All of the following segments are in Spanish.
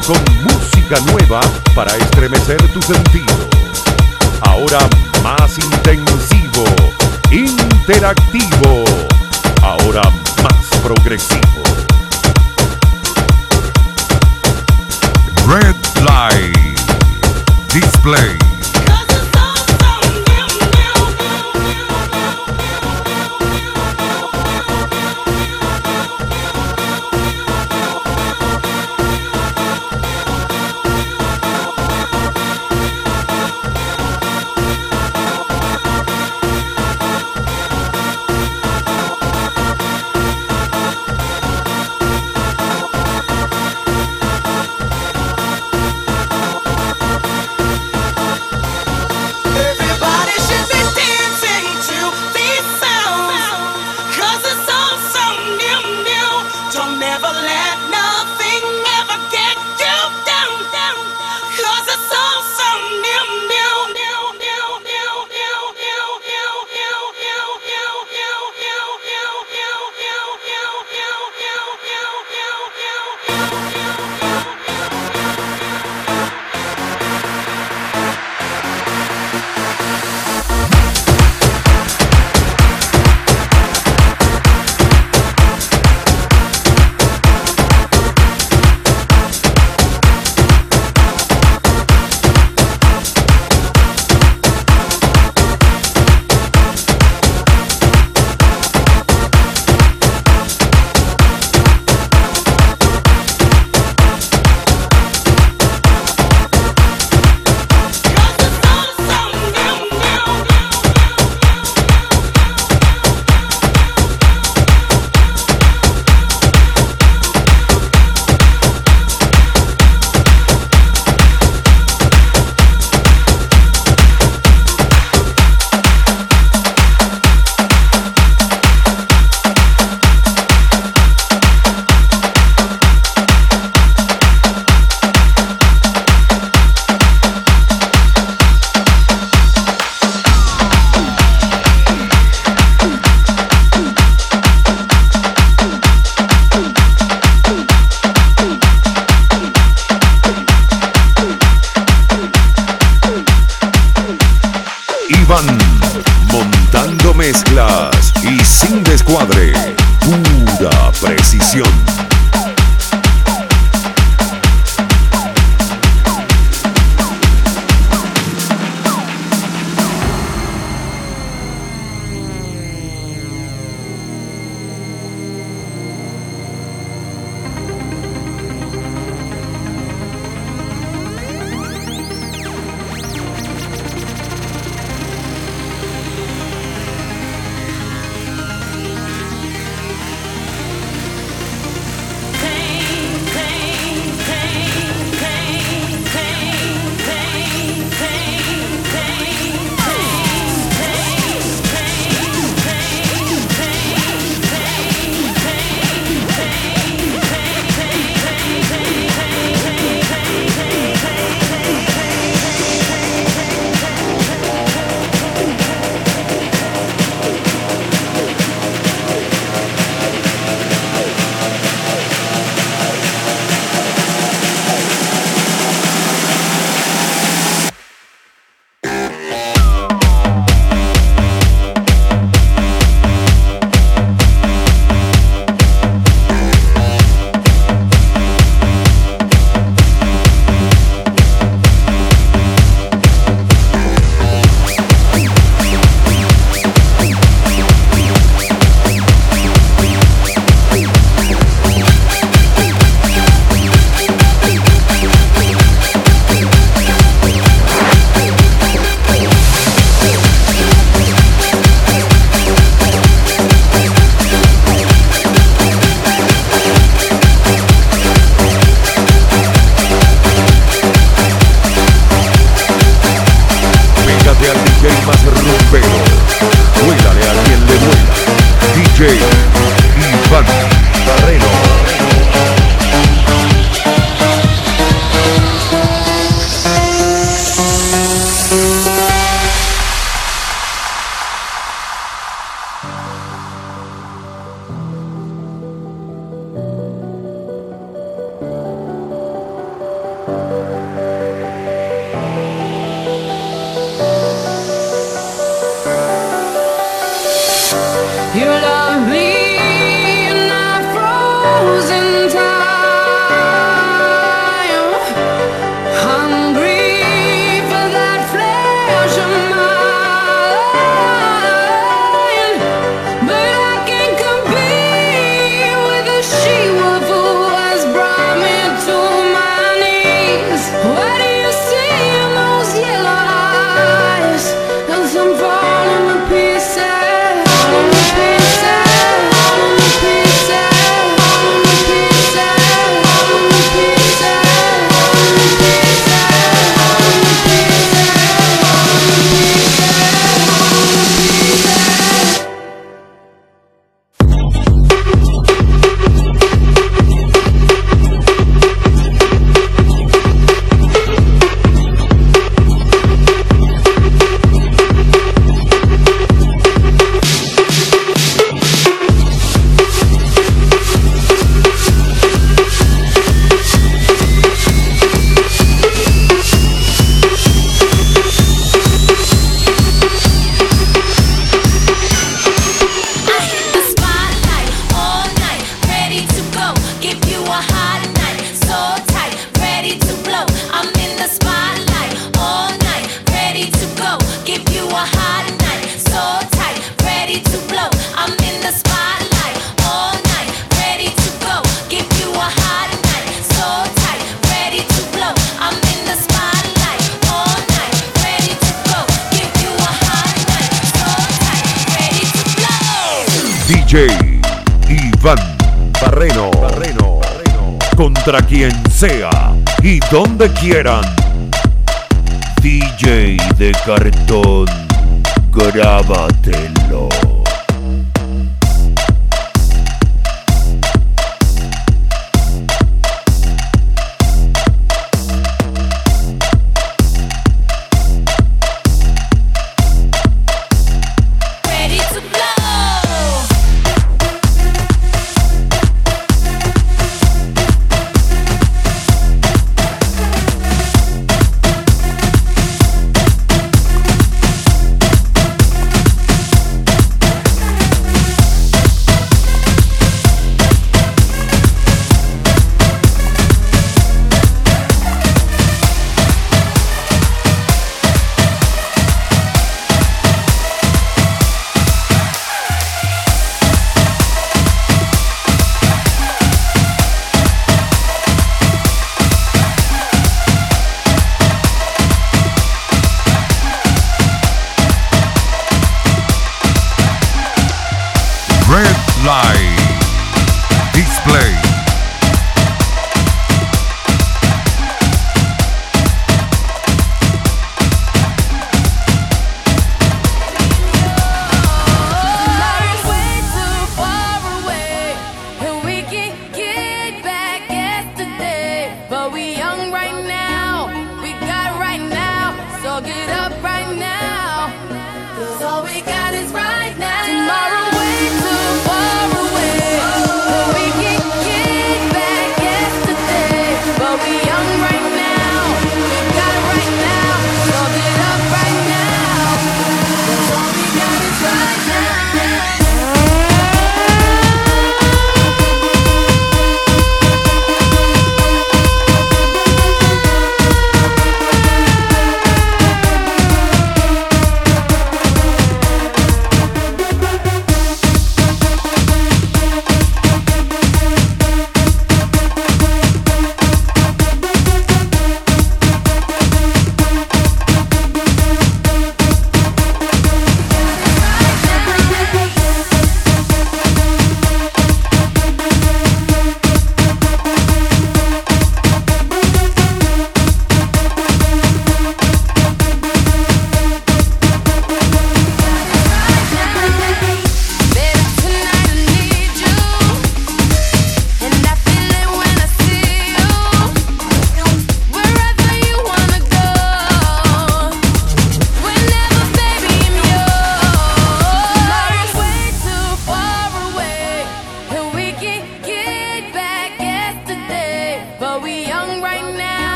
con música nueva para estremecer tu sentido. Ahora más intensivo, interactivo, ahora más progresivo. Red Light Display. Contra quien sea y donde quieran. DJ de cartón, grábatelo.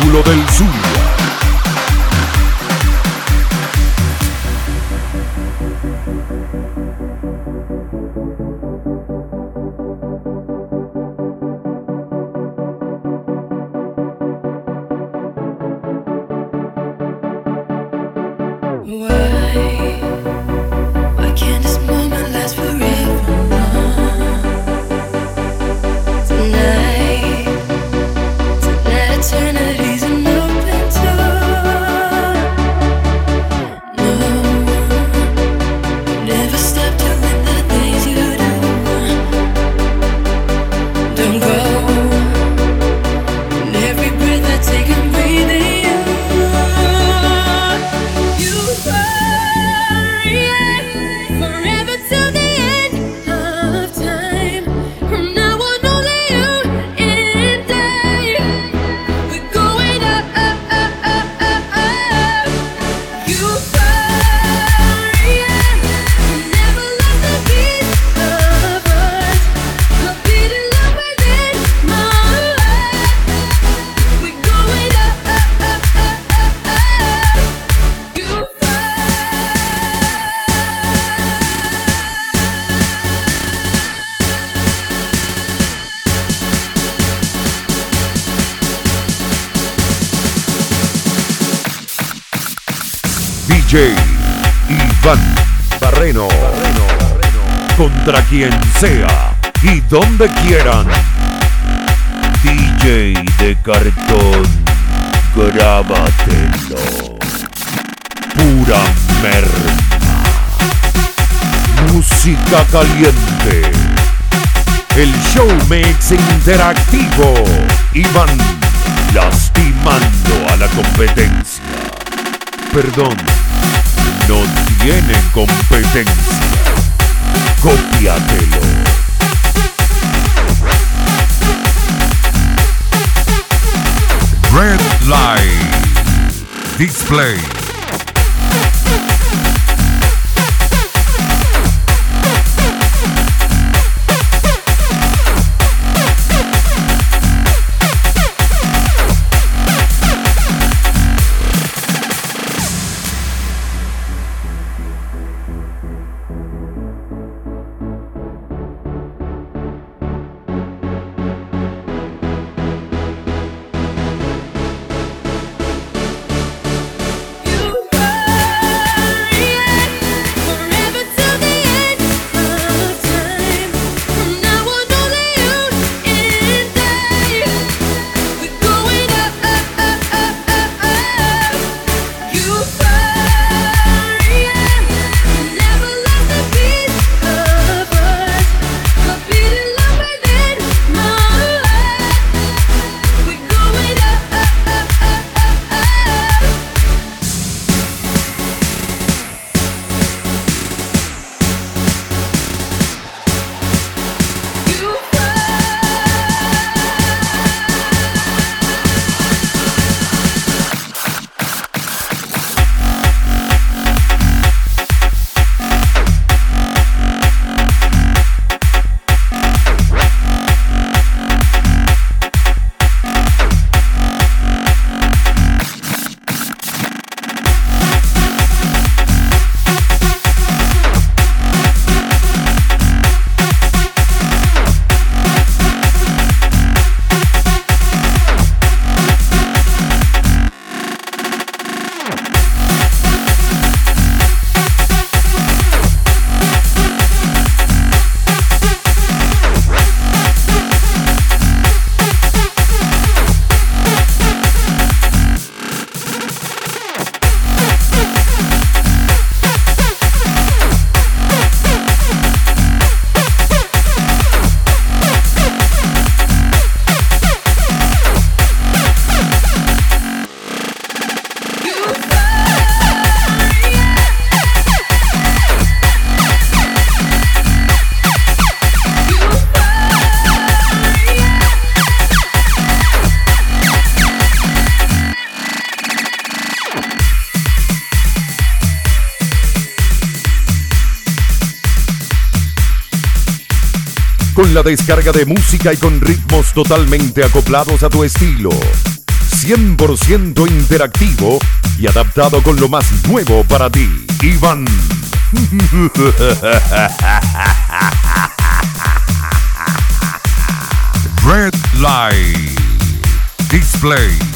Espectáculo del Contra quien sea y donde quieran. DJ de cartón, grábatelo. Pura merda. Música caliente. El show mix interactivo. Iván lastimando a la competencia. Perdón, no tiene competencia. Cópiatelo. Red Light Display. Descarga de música y con ritmos totalmente acoplados a tu estilo. 100% interactivo y adaptado con lo más nuevo para ti. Iván. Red Light Display.